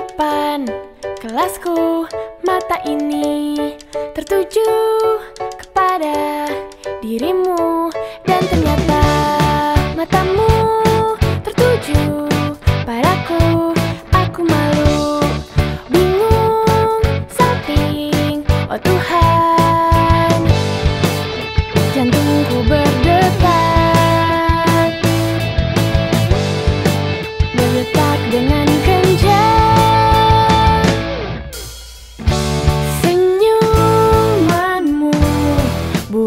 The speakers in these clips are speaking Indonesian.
depan. Kelasku Mata ini tertuju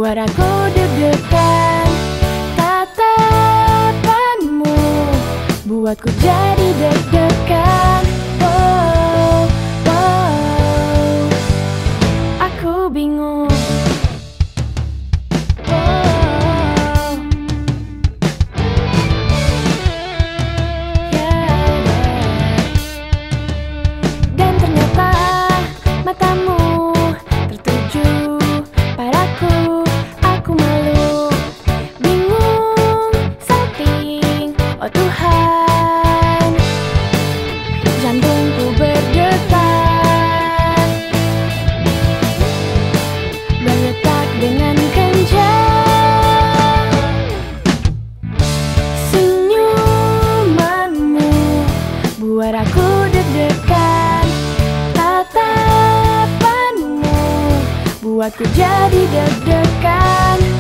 Buat aku deg-degan Tatapanmu Buatku jadi deg-degan Oh Tuhan Jantungku berdetak Berdetak dengan kencang Senyumanmu buat aku deg-degan Tatapanmu buatku jadi deg-degan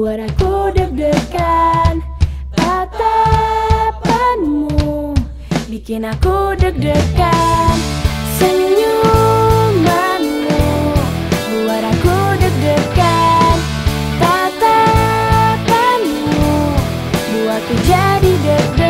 Membuat aku deg-degan Tatapanmu Bikin aku deg-degan. Senyumanmu Buat aku deg-degan Tatapanmu Buat aku jadi deg-degan.